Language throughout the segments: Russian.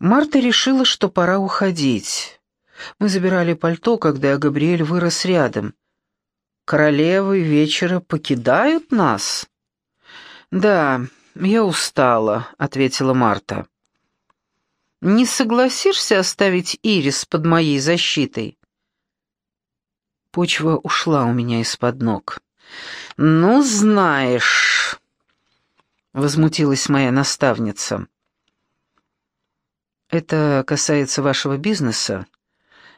Марта решила, что пора уходить. Мы забирали пальто, когда Габриэль вырос рядом. «Королевы вечера покидают нас?» «Да, я устала», — ответила Марта. «Не согласишься оставить Ирис под моей защитой?» Почва ушла у меня из-под ног. «Ну, знаешь...» — возмутилась моя наставница. «Это касается вашего бизнеса.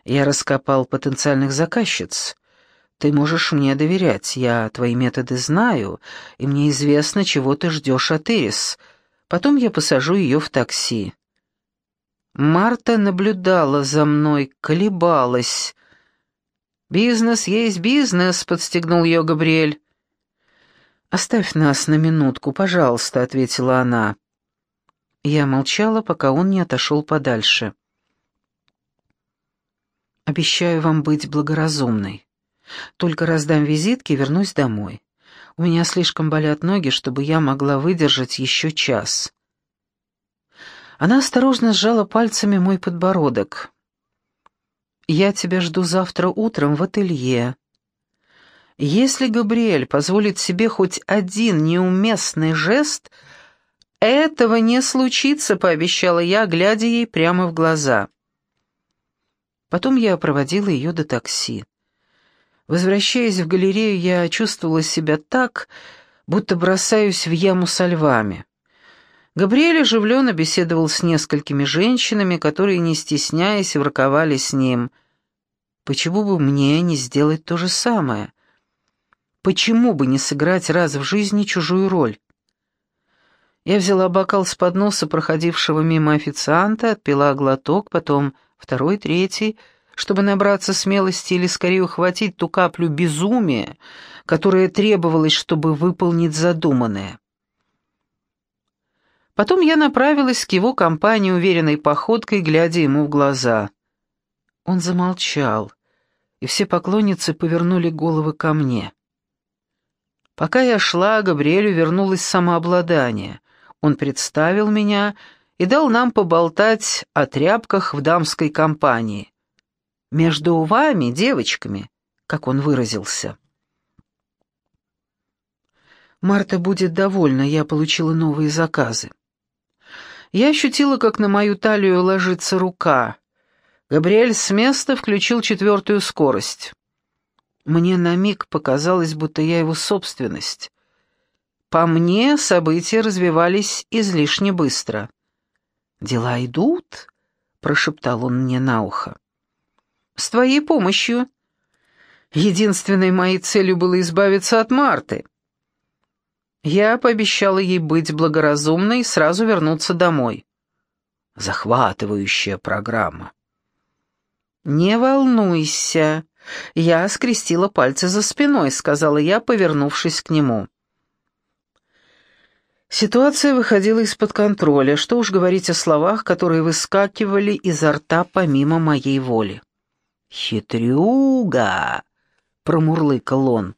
Я раскопал потенциальных заказчиц. Ты можешь мне доверять, я твои методы знаю, и мне известно, чего ты ждешь от Ирис. Потом я посажу ее в такси». Марта наблюдала за мной, колебалась. «Бизнес есть бизнес», — подстегнул ее Габриэль. «Оставь нас на минутку, пожалуйста», — ответила она. Я молчала, пока он не отошел подальше. «Обещаю вам быть благоразумной. Только раздам визитки и вернусь домой. У меня слишком болят ноги, чтобы я могла выдержать еще час». Она осторожно сжала пальцами мой подбородок. «Я тебя жду завтра утром в ателье. Если Габриэль позволит себе хоть один неуместный жест, этого не случится, пообещала я, глядя ей прямо в глаза. Потом я проводила ее до такси. Возвращаясь в галерею, я чувствовала себя так, будто бросаюсь в яму со львами. Габриэль оживленно беседовал с несколькими женщинами, которые, не стесняясь, ворковали с ним. Почему бы мне не сделать то же самое? Почему бы не сыграть раз в жизни чужую роль? Я взяла бокал с подноса проходившего мимо официанта, отпила глоток, потом второй, третий, чтобы набраться смелости или скорее ухватить ту каплю безумия, которая требовалась, чтобы выполнить задуманное. Потом я направилась к его компании уверенной походкой, глядя ему в глаза. Он замолчал, и все поклонницы повернули головы ко мне. Пока я шла, Габриэлю вернулось самообладание. Он представил меня и дал нам поболтать о тряпках в дамской компании. «Между вами, девочками», как он выразился. Марта будет довольна, я получила новые заказы. Я ощутила, как на мою талию ложится рука. Габриэль с места включил четвертую скорость. Мне на миг показалось, будто я его собственность. По мне события развивались излишне быстро. «Дела идут?» — прошептал он мне на ухо. «С твоей помощью. Единственной моей целью было избавиться от Марты. Я пообещала ей быть благоразумной и сразу вернуться домой. Захватывающая программа. «Не волнуйся», «Я скрестила пальцы за спиной», — сказала я, повернувшись к нему. Ситуация выходила из-под контроля, что уж говорить о словах, которые выскакивали изо рта помимо моей воли. «Хитрюга!» — промурлыкал он.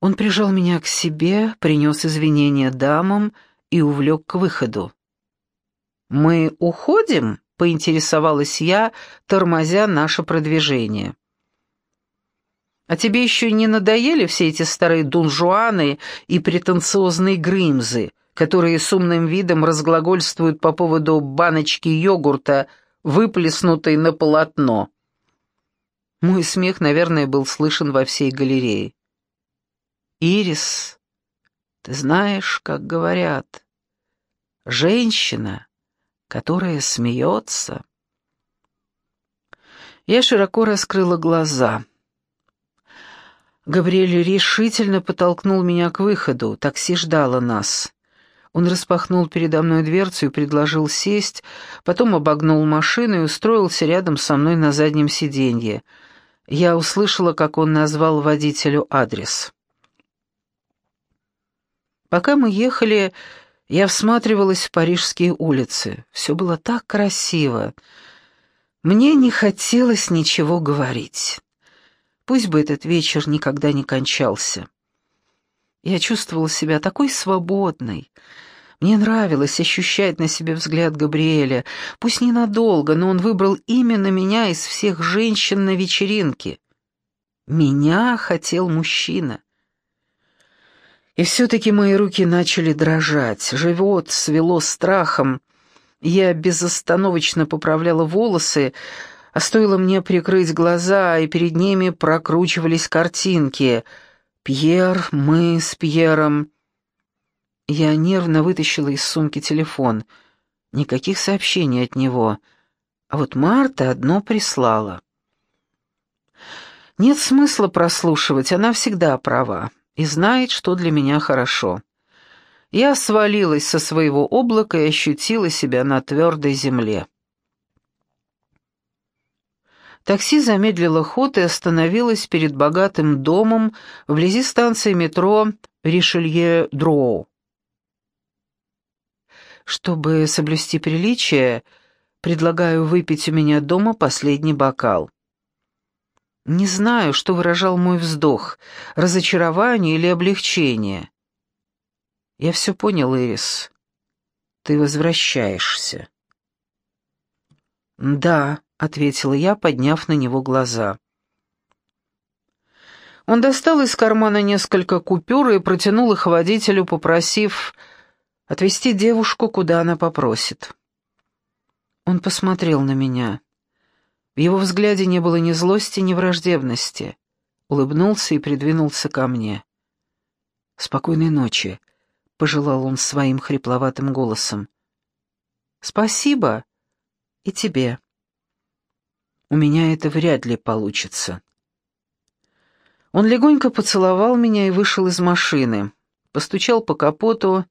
Он прижал меня к себе, принес извинения дамам и увлек к выходу. «Мы уходим?» — поинтересовалась я, тормозя наше продвижение. «А тебе еще не надоели все эти старые дунжуаны и претенциозные грымзы, которые с умным видом разглагольствуют по поводу баночки йогурта, выплеснутой на полотно?» Мой смех, наверное, был слышен во всей галерее. «Ирис, ты знаешь, как говорят, женщина которая смеется. Я широко раскрыла глаза. Габриэль решительно подтолкнул меня к выходу, такси ждало нас. Он распахнул передо мной дверцу и предложил сесть, потом обогнул машину и устроился рядом со мной на заднем сиденье. Я услышала, как он назвал водителю адрес. Пока мы ехали, я всматривалась в парижские улицы. Все было так красиво. Мне не хотелось ничего говорить. Пусть бы этот вечер никогда не кончался. Я чувствовала себя такой свободной. Мне нравилось ощущать на себе взгляд Габриэля, пусть ненадолго, но он выбрал именно меня из всех женщин на вечеринке. Меня хотел мужчина. И все-таки мои руки начали дрожать, живот свело страхом. Я безостановочно поправляла волосы, а стоило мне прикрыть глаза, и перед ними прокручивались картинки. Пьер, мы с Пьером. Я нервно вытащила из сумки телефон. Никаких сообщений от него. А вот Марта одно прислала. Нет смысла прослушивать, она всегда права и знает, что для меня хорошо. Я свалилась со своего облака и ощутила себя на твердой земле. Такси замедлило ход и остановилось перед богатым домом вблизи станции метро Ришелье-Дроу. Чтобы соблюсти приличие, предлагаю выпить у меня дома последний бокал. Не знаю, что выражал мой вздох, разочарование или облегчение. Я все понял, Ирис. Ты возвращаешься. Да, ответила я, подняв на него глаза. Он достал из кармана несколько купюр и протянул их водителю, попросив отвезти девушку, куда она попросит. Он посмотрел на меня. В его взгляде не было ни злости, ни враждебности. Улыбнулся и придвинулся ко мне. «Спокойной ночи», — пожелал он своим хрипловатым голосом. «Спасибо. И тебе. У меня это вряд ли получится». Он легонько поцеловал меня и вышел из машины, постучал по капоту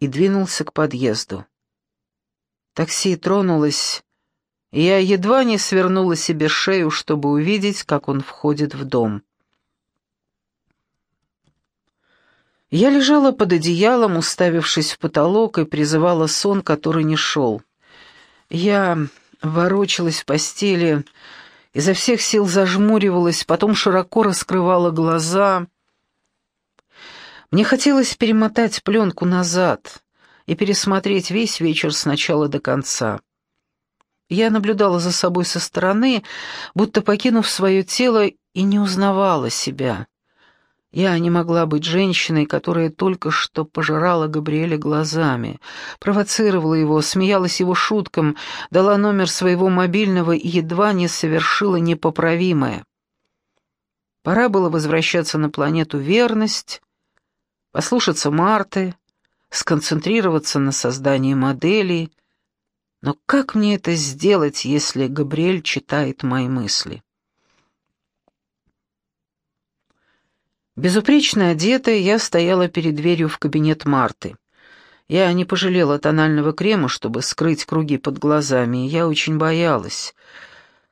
и двинулся к подъезду. Такси тронулось, я едва не свернула себе шею, чтобы увидеть, как он входит в дом. Я лежала под одеялом, уставившись в потолок, и призывала сон, который не шел. Я ворочалась в постели, изо всех сил зажмуривалась, потом широко раскрывала глаза. Мне хотелось перемотать пленку назад и пересмотреть весь вечер с начала до конца. Я наблюдала за собой со стороны, будто покинув свое тело, и не узнавала себя. Я не могла быть женщиной, которая только что пожирала Габриэля глазами, провоцировала его, смеялась его шуткам, дала номер своего мобильного и едва не совершила непоправимое. Пора было возвращаться на планету верность, послушаться Марты, сконцентрироваться на создании моделей — но как мне это сделать, если Габриэль читает мои мысли? Безупречно одетая, я стояла перед дверью в кабинет Марты. Я не пожалела тонального крема, чтобы скрыть круги под глазами, и я очень боялась.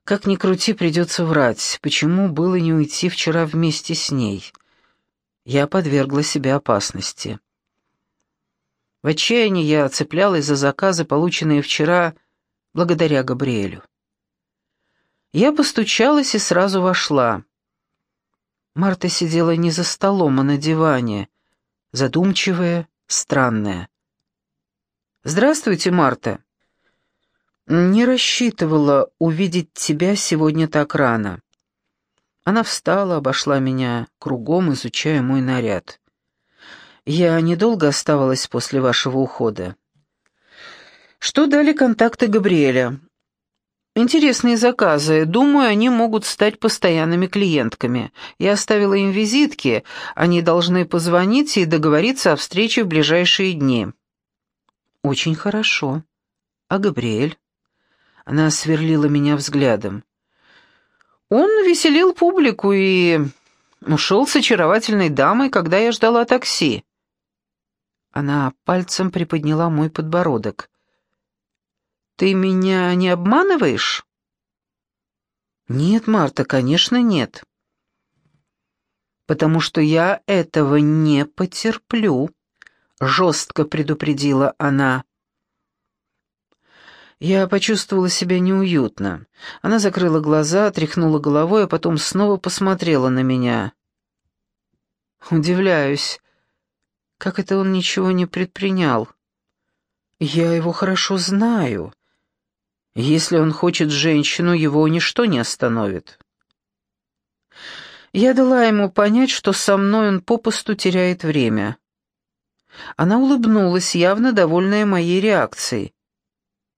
Как ни крути, придется врать. Почему было не уйти вчера вместе с ней? Я подвергла себя опасности. В отчаянии я цеплялась за заказы, полученные вчера благодаря Габриэлю. Я постучалась и сразу вошла. Марта сидела не за столом, а на диване, задумчивая, странная. «Здравствуйте, Марта. Не рассчитывала увидеть тебя сегодня так рано». Она встала, обошла меня кругом, изучая мой наряд. Я недолго оставалась после вашего ухода. Что дали контакты Габриэля? Интересные заказы. Думаю, они могут стать постоянными клиентками. Я оставила им визитки. Они должны позвонить и договориться о встрече в ближайшие дни. Очень хорошо. А Габриэль? Она сверлила меня взглядом. Он веселил публику и ушел с очаровательной дамой, когда я ждала такси. Она пальцем приподняла мой подбородок. «Ты меня не обманываешь?» «Нет, Марта, конечно, нет». «Потому что я этого не потерплю», — жестко предупредила она. Я почувствовала себя неуютно. Она закрыла глаза, тряхнула головой, а потом снова посмотрела на меня. «Удивляюсь, как это он ничего не предпринял? Я его хорошо знаю. Если он хочет женщину, его ничто не остановит. Я дала ему понять, что со мной он попусту теряет время. Она улыбнулась, явно довольная моей реакцией.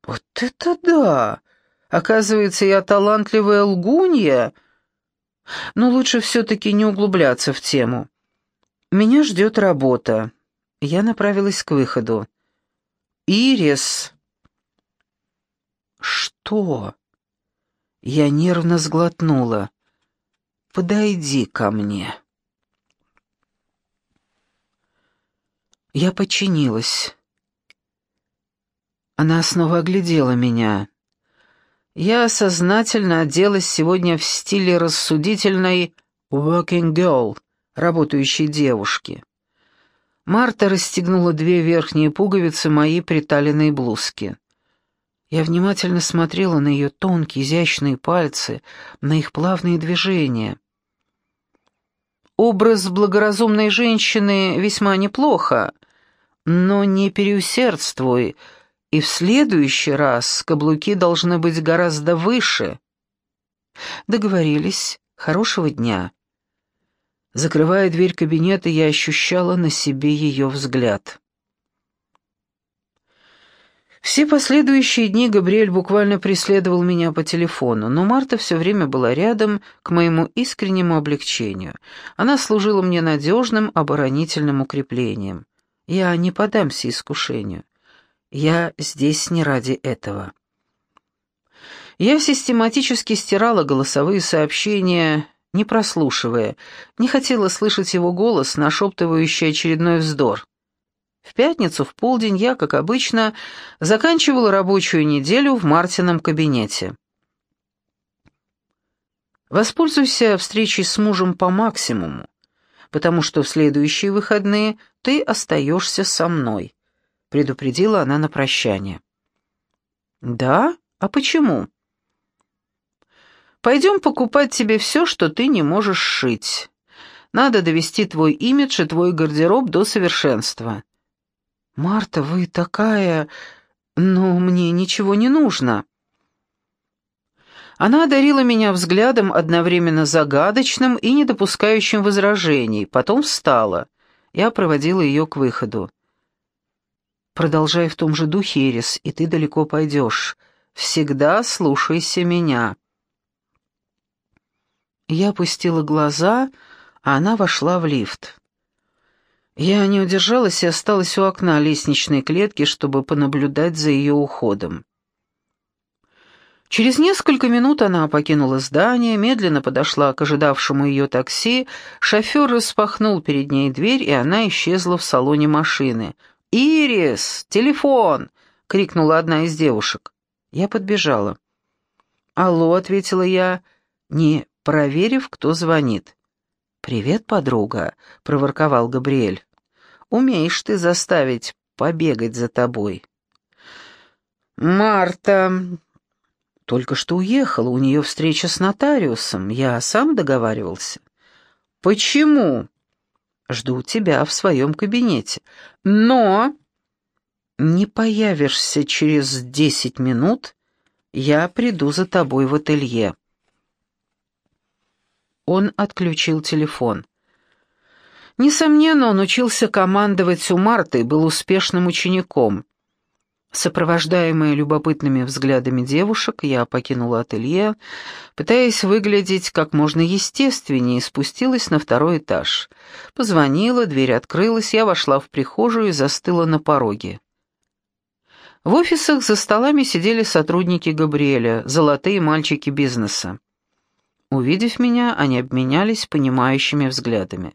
«Вот это да! Оказывается, я талантливая лгунья!» Но лучше все-таки не углубляться в тему. Меня ждет работа. Я направилась к выходу. «Ирис!» «Что?» Я нервно сглотнула. «Подойди ко мне». Я подчинилась. Она снова оглядела меня. Я сознательно оделась сегодня в стиле рассудительной «working girl», работающей девушки. Марта расстегнула две верхние пуговицы моей приталенной блузки. Я внимательно смотрела на ее тонкие, изящные пальцы, на их плавные движения. Образ благоразумной женщины весьма неплохо, но не переусердствуй, и в следующий раз каблуки должны быть гораздо выше. Договорились. Хорошего дня. Закрывая дверь кабинета, я ощущала на себе ее взгляд. Все последующие дни Габриэль буквально преследовал меня по телефону, но Марта все время была рядом к моему искреннему облегчению. Она служила мне надежным оборонительным укреплением. Я не подамся искушению. Я здесь не ради этого. Я систематически стирала голосовые сообщения, не прослушивая, не хотела слышать его голос, нашептывающий очередной вздор. В пятницу в полдень я, как обычно, заканчивала рабочую неделю в Мартином кабинете. Воспользуйся встречей с мужем по максимуму, потому что в следующие выходные ты остаешься со мной», — предупредила она на прощание. «Да? А почему?» «Пойдем покупать тебе все, что ты не можешь шить. Надо довести твой имидж и твой гардероб до совершенства. «Марта, вы такая... но мне ничего не нужно». Она одарила меня взглядом одновременно загадочным и не допускающим возражений, потом встала. Я проводила ее к выходу. «Продолжай в том же духе, Ирис, и ты далеко пойдешь. Всегда слушайся меня». Я опустила глаза, а она вошла в лифт. Я не удержалась и осталась у окна лестничной клетки, чтобы понаблюдать за ее уходом. Через несколько минут она покинула здание, медленно подошла к ожидавшему ее такси, шофер распахнул перед ней дверь, и она исчезла в салоне машины. «Ирис! Телефон!» — крикнула одна из девушек. Я подбежала. «Алло», — ответила я, не проверив, кто звонит. «Привет, подруга», — проворковал Габриэль. «Умеешь ты заставить побегать за тобой». «Марта...» «Только что уехала, у нее встреча с нотариусом, я сам договаривался». «Почему?» «Жду тебя в своем кабинете». «Но...» «Не появишься через десять минут, я приду за тобой в ателье». Он отключил телефон. Несомненно, он учился командовать у Марты и был успешным учеником. Сопровождаемая любопытными взглядами девушек, я покинула ателье, пытаясь выглядеть как можно естественнее, спустилась на второй этаж. Позвонила, дверь открылась, я вошла в прихожую и застыла на пороге. В офисах за столами сидели сотрудники Габриэля, золотые мальчики бизнеса. Увидев меня, они обменялись понимающими взглядами.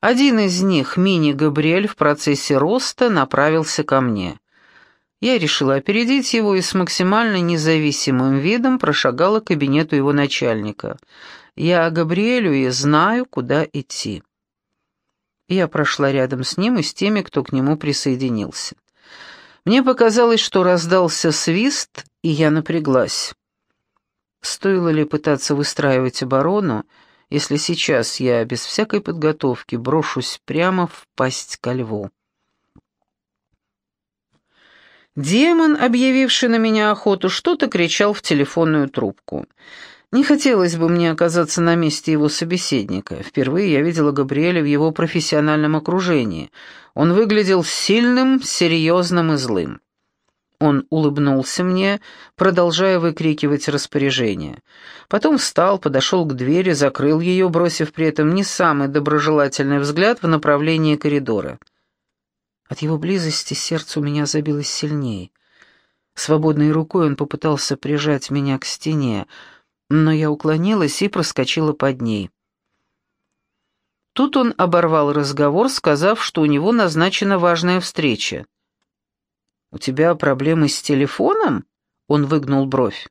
Один из них, мини-Габриэль, в процессе роста направился ко мне. Я решила опередить его и с максимально независимым видом прошагала к кабинету его начальника. Я Габриэлю и знаю, куда идти. Я прошла рядом с ним и с теми, кто к нему присоединился. Мне показалось, что раздался свист, и я напряглась. Стоило ли пытаться выстраивать оборону, если сейчас я без всякой подготовки брошусь прямо в пасть ко льву? Демон, объявивший на меня охоту, что-то кричал в телефонную трубку. Не хотелось бы мне оказаться на месте его собеседника. Впервые я видела Габриэля в его профессиональном окружении. Он выглядел сильным, серьезным и злым. Он улыбнулся мне, продолжая выкрикивать распоряжение. Потом встал, подошел к двери, закрыл ее, бросив при этом не самый доброжелательный взгляд в направлении коридора. От его близости сердце у меня забилось сильнее. Свободной рукой он попытался прижать меня к стене, но я уклонилась и проскочила под ней. Тут он оборвал разговор, сказав, что у него назначена важная встреча. «У тебя проблемы с телефоном?» — он выгнул бровь.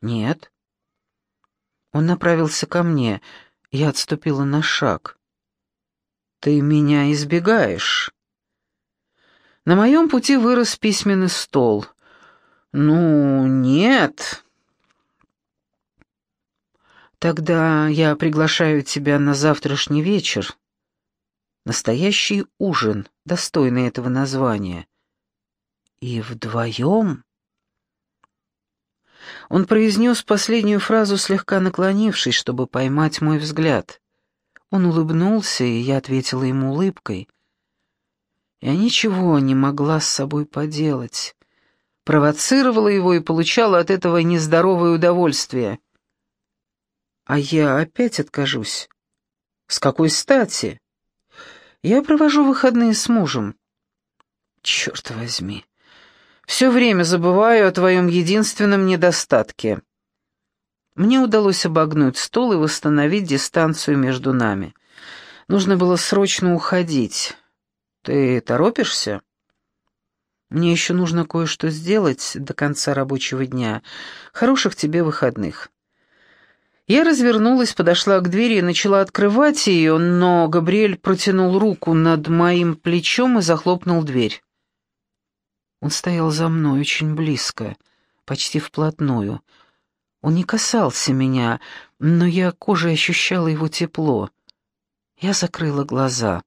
«Нет». Он направился ко мне. Я отступила на шаг. «Ты меня избегаешь». На моем пути вырос письменный стол. «Ну, нет», Тогда я приглашаю тебя на завтрашний вечер. Настоящий ужин, достойный этого названия. И вдвоем... Он произнес последнюю фразу, слегка наклонившись, чтобы поймать мой взгляд. Он улыбнулся, и я ответила ему улыбкой. Я ничего не могла с собой поделать. Провоцировала его и получала от этого нездоровое удовольствие. А я опять откажусь. С какой стати? Я провожу выходные с мужем. Черт возьми. Все время забываю о твоем единственном недостатке. Мне удалось обогнуть стол и восстановить дистанцию между нами. Нужно было срочно уходить. Ты торопишься? Мне еще нужно кое-что сделать до конца рабочего дня. Хороших тебе выходных. Я развернулась, подошла к двери и начала открывать ее, но Габриэль протянул руку над моим плечом и захлопнул дверь. Он стоял за мной очень близко, почти вплотную. Он не касался меня, но я кожей ощущала его тепло. Я закрыла глаза.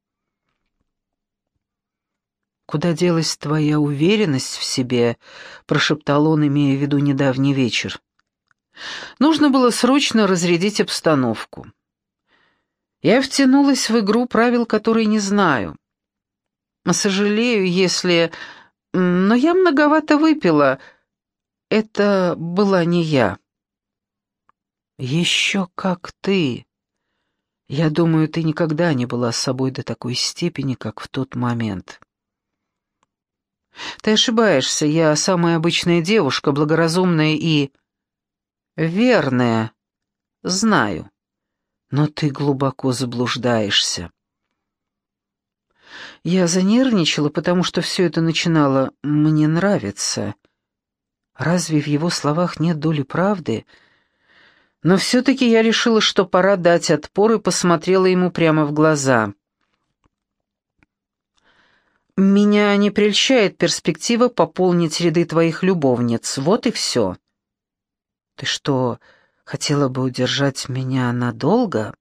«Куда делась твоя уверенность в себе?» — прошептал он, имея в виду недавний вечер. Нужно было срочно разрядить обстановку. Я втянулась в игру, правил которой не знаю. Сожалею, если... Но я многовато выпила. Это была не я. Еще как ты. Я думаю, ты никогда не была с собой до такой степени, как в тот момент. Ты ошибаешься, я самая обычная девушка, благоразумная и... «Верная. Знаю. Но ты глубоко заблуждаешься». Я занервничала, потому что все это начинало «мне нравиться». Разве в его словах нет доли правды? Но все-таки я решила, что пора дать отпор и посмотрела ему прямо в глаза. «Меня не прельщает перспектива пополнить ряды твоих любовниц. Вот и все». Ты что, хотела бы удержать меня надолго?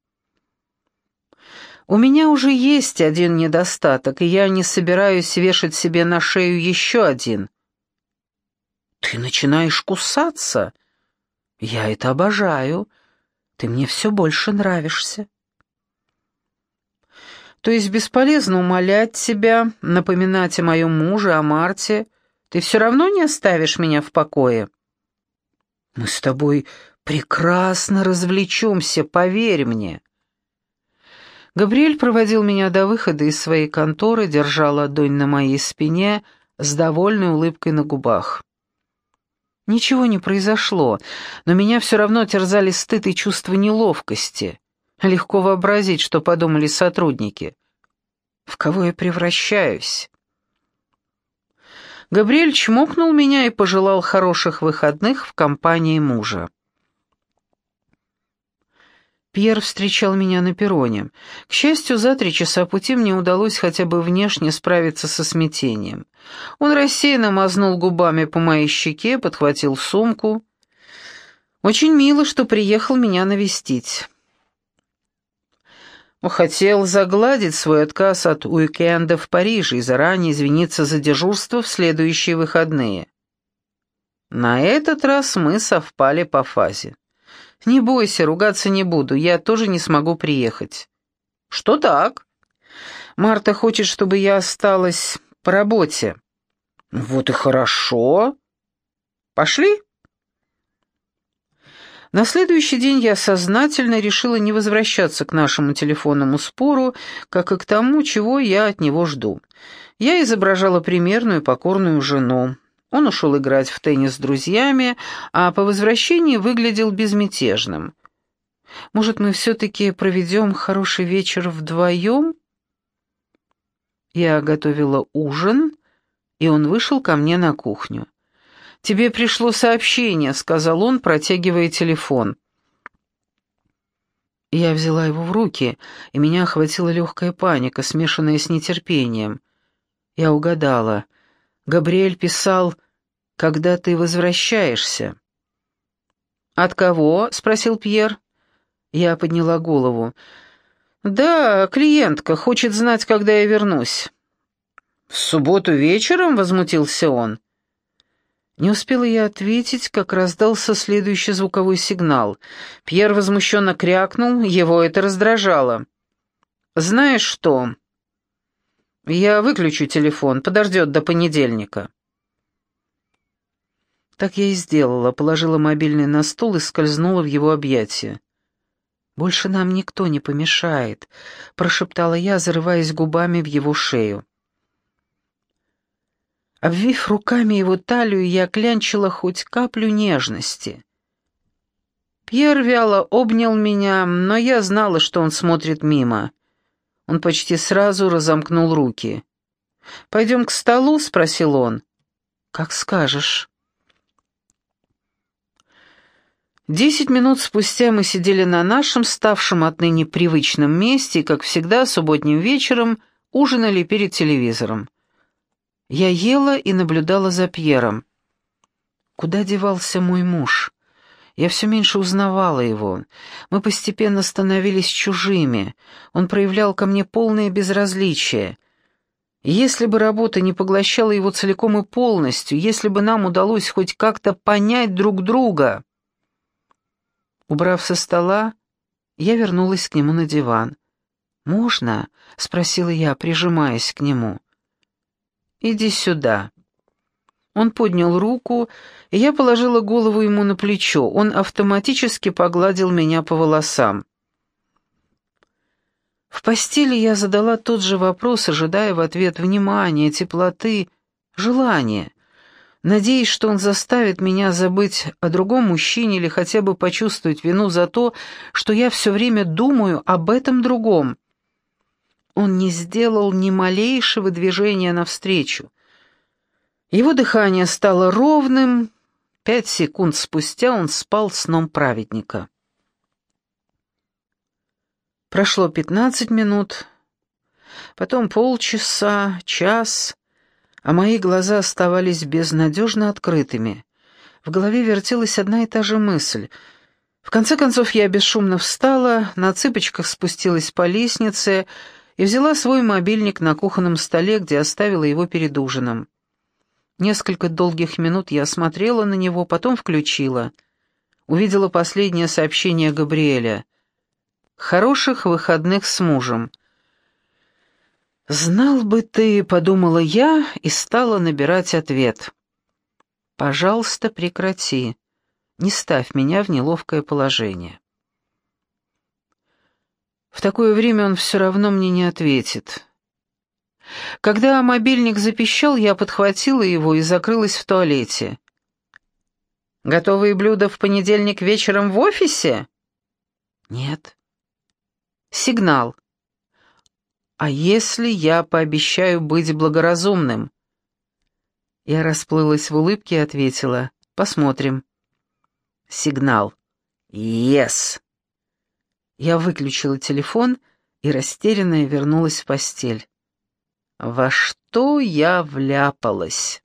У меня уже есть один недостаток, и я не собираюсь вешать себе на шею еще один. Ты начинаешь кусаться. Я это обожаю. Ты мне все больше нравишься. То есть бесполезно умолять тебя, напоминать о моем муже, о Марте. Ты все равно не оставишь меня в покое. Мы с тобой прекрасно развлечемся, поверь мне. Габриэль проводил меня до выхода из своей конторы, держа ладонь на моей спине с довольной улыбкой на губах. Ничего не произошло, но меня все равно терзали стыд и чувство неловкости. Легко вообразить, что подумали сотрудники. В кого я превращаюсь? Габриэль чмокнул меня и пожелал хороших выходных в компании мужа. Пьер встречал меня на перроне. К счастью, за три часа пути мне удалось хотя бы внешне справиться со смятением. Он рассеянно мазнул губами по моей щеке, подхватил сумку. Очень мило, что приехал меня навестить. Хотел загладить свой отказ от уикенда в Париже и заранее извиниться за дежурство в следующие выходные. На этот раз мы совпали по фазе. «Не бойся, ругаться не буду, я тоже не смогу приехать». «Что так?» «Марта хочет, чтобы я осталась по работе». «Вот и хорошо. Пошли?» На следующий день я сознательно решила не возвращаться к нашему телефонному спору, как и к тому, чего я от него жду. Я изображала примерную покорную жену. Он ушел играть в теннис с друзьями, а по возвращении выглядел безмятежным. «Может, мы все-таки проведем хороший вечер вдвоем?» Я готовила ужин, и он вышел ко мне на кухню. «Тебе пришло сообщение», — сказал он, протягивая телефон. Я взяла его в руки, и меня охватила легкая паника, смешанная с нетерпением. Я угадала. Габриэль писал «Когда ты возвращаешься?» «От кого?» — спросил Пьер. Я подняла голову. «Да, клиентка хочет знать, когда я вернусь». «В субботу вечером?» — возмутился он. Не успела я ответить, как раздался следующий звуковой сигнал. Пьер возмущенно крякнул, его это раздражало. «Знаешь что?» «Я выключу телефон, подождет до понедельника». Так я и сделала, положила мобильный на стол и скользнула в его объятия. «Больше нам никто не помешает», — прошептала я, зарываясь губами в его шею. Обвив руками его талию, я клянчила хоть каплю нежности. Пьер вяло обнял меня, но я знала, что он смотрит мимо. Он почти сразу разомкнул руки. «Пойдем к столу?» — спросил он. «Как скажешь». Десять минут спустя мы сидели на нашем, ставшем отныне привычном месте, и, как всегда, субботним вечером ужинали перед телевизором. Я ела и наблюдала за Пьером. Куда девался мой муж? Я все меньше узнавала его. Мы постепенно становились чужими. Он проявлял ко мне полное безразличие. Если бы работа не поглощала его целиком и полностью, если бы нам удалось хоть как-то понять друг друга... Убрав со стола, я вернулась к нему на диван. «Можно?» — спросила я, прижимаясь к нему. «Иди сюда». Он поднял руку, и я положила голову ему на плечо. Он автоматически погладил меня по волосам. В постели я задала тот же вопрос, ожидая в ответ внимания, теплоты, желания, надеясь, что он заставит меня забыть о другом мужчине или хотя бы почувствовать вину за то, что я все время думаю об этом другом. Он не сделал ни малейшего движения навстречу. Его дыхание стало ровным. Пять секунд спустя он спал сном праведника. Прошло пятнадцать минут, потом полчаса, час, а мои глаза оставались безнадежно открытыми. В голове вертелась одна и та же мысль. В конце концов я бесшумно встала, на цыпочках спустилась по лестнице и взяла свой мобильник на кухонном столе, где оставила его перед ужином. Несколько долгих минут я смотрела на него, потом включила. Увидела последнее сообщение Габриэля. «Хороших выходных с мужем». «Знал бы ты», — подумала я и стала набирать ответ. «Пожалуйста, прекрати. Не ставь меня в неловкое положение». В такое время он все равно мне не ответит. Когда мобильник запищал, я подхватила его и закрылась в туалете. «Готовые блюда в понедельник вечером в офисе?» «Нет». «Сигнал. А если я пообещаю быть благоразумным?» Я расплылась в улыбке и ответила. «Посмотрим». Сигнал. «Ес!» Я выключила телефон и растерянная вернулась в постель. Во что я вляпалась?